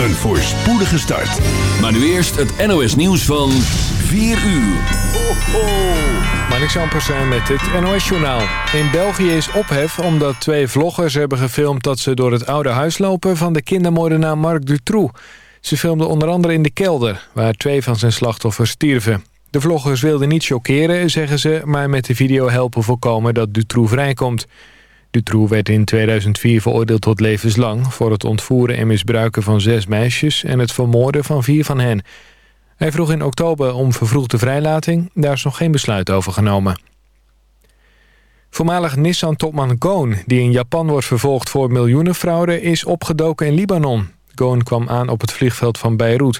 Een voorspoedige start. Maar nu eerst het NOS nieuws van 4 uur. Ho, ho. Marnix Ampersen met het NOS-journaal. In België is ophef omdat twee vloggers hebben gefilmd... dat ze door het oude huis lopen van de kindermoordenaar Marc Dutroux. Ze filmden onder andere in de kelder... waar twee van zijn slachtoffers stierven. De vloggers wilden niet chockeren, zeggen ze... maar met de video helpen voorkomen dat Dutroux vrijkomt. Dutroux werd in 2004 veroordeeld tot levenslang... voor het ontvoeren en misbruiken van zes meisjes... en het vermoorden van vier van hen. Hij vroeg in oktober om vervroegde vrijlating. Daar is nog geen besluit over genomen. Voormalig Nissan-topman Goon, die in Japan wordt vervolgd voor miljoenenfraude... is opgedoken in Libanon. Goon kwam aan op het vliegveld van Beirut.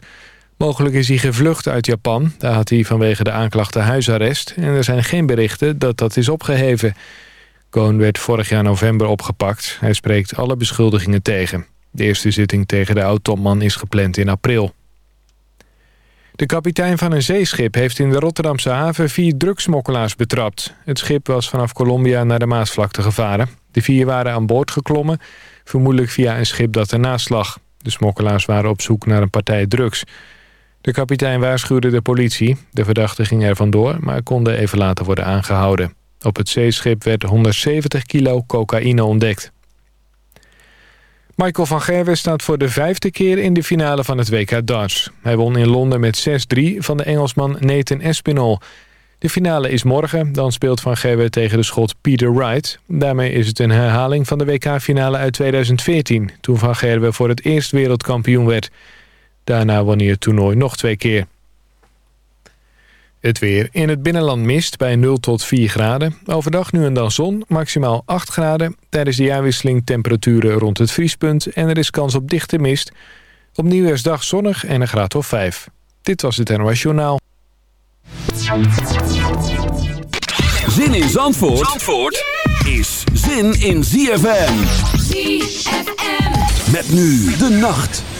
Mogelijk is hij gevlucht uit Japan. Daar had hij vanwege de aanklachten huisarrest... en er zijn geen berichten dat dat is opgeheven... Cohn werd vorig jaar november opgepakt. Hij spreekt alle beschuldigingen tegen. De eerste zitting tegen de oud-topman is gepland in april. De kapitein van een zeeschip heeft in de Rotterdamse haven vier drugsmokkelaars betrapt. Het schip was vanaf Colombia naar de Maasvlakte gevaren. De vier waren aan boord geklommen, vermoedelijk via een schip dat ernaast lag. De smokkelaars waren op zoek naar een partij drugs. De kapitein waarschuwde de politie. De verdachte ging er vandoor, maar konde even later worden aangehouden. Op het zeeschip werd 170 kilo cocaïne ontdekt. Michael van Gerwen staat voor de vijfde keer in de finale van het WK darts. Hij won in Londen met 6-3 van de Engelsman Nathan Espinol. De finale is morgen, dan speelt Van Gerwen tegen de schot Peter Wright. Daarmee is het een herhaling van de WK-finale uit 2014... toen Van Gerwen voor het eerst wereldkampioen werd. Daarna won hij het toernooi nog twee keer. Het weer. In het binnenland mist bij 0 tot 4 graden. Overdag nu en dan zon, maximaal 8 graden. Tijdens de jaarwisseling temperaturen rond het vriespunt... en er is kans op dichte mist. Op nieuwjaarsdag zonnig en een graad of 5. Dit was het NOS Journaal. Zin in Zandvoort, Zandvoort is zin in ZFM. ZFM. Met nu de nacht.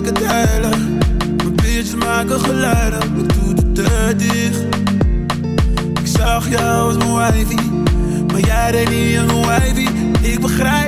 Mijn biertjes maken geluiden. Ik doe de deur dicht. Ik zag jou als mijn wifey. Maar jij deed niet aan een wifey. Ik begrijp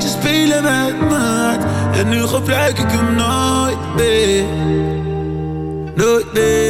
Ik liet je spelen met hart. En nu gebruik ik hem nooit meer. Nooit meer.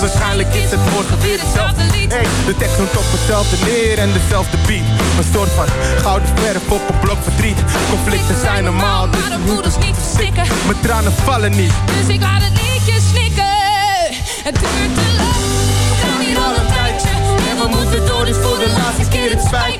Waarschijnlijk is het woord weer hetzelfde lied. De tekst top op hetzelfde neer en dezelfde beat. Een soort van gouden verf op een blok verdriet. Conflicten zijn normaal, dus maar de voeders niet verstikken. Mijn tranen vallen niet, dus ik laat het nietjes snikken. Het duurt te lang, we gaan hier al een tijdje. En we moeten door, dus voor de laatste keer het spijt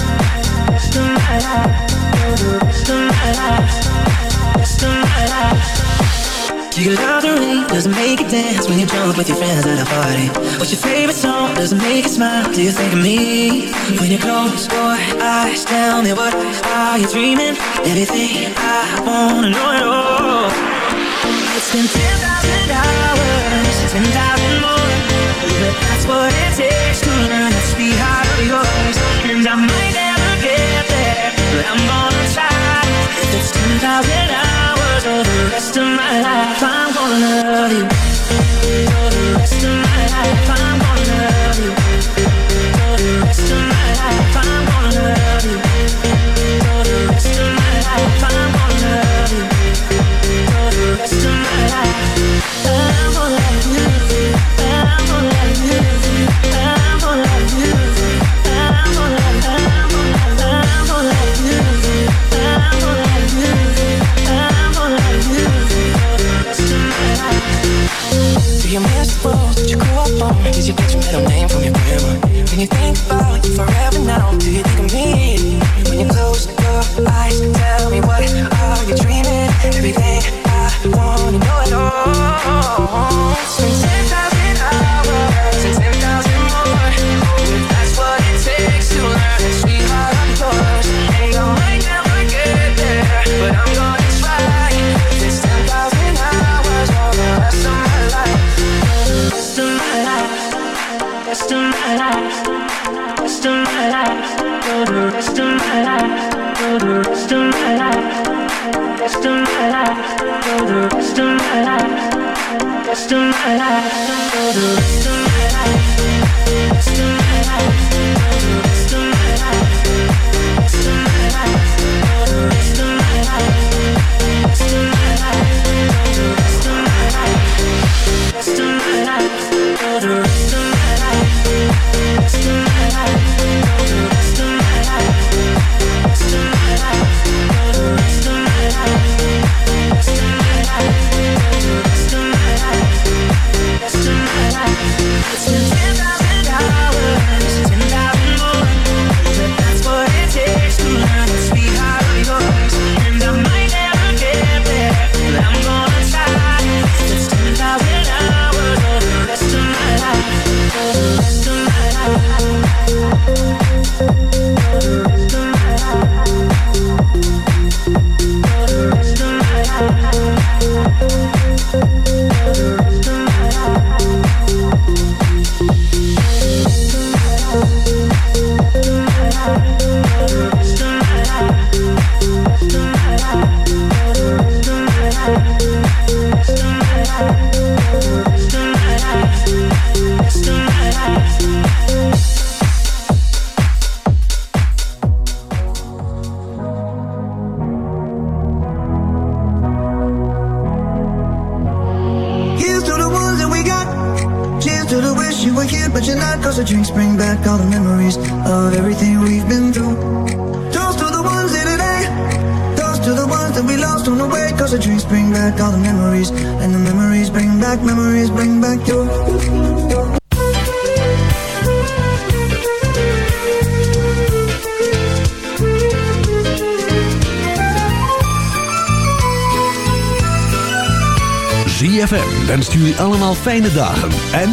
You love the rain, doesn't make it dance when you're drunk with your friends at a party. What's your favorite song? Doesn't make it smile. Do you think of me? When you close your eyes, tell me what are you dreaming? Everything I wanna know at all. It's been 10,000 hours, 10,000 more. But that's what it takes to learn that sweetheart of yours. And I might but I'm gonna try. If it's 10,000 hours or the rest of my life, I'm gonna love you. lost and rest. fijne dagen en...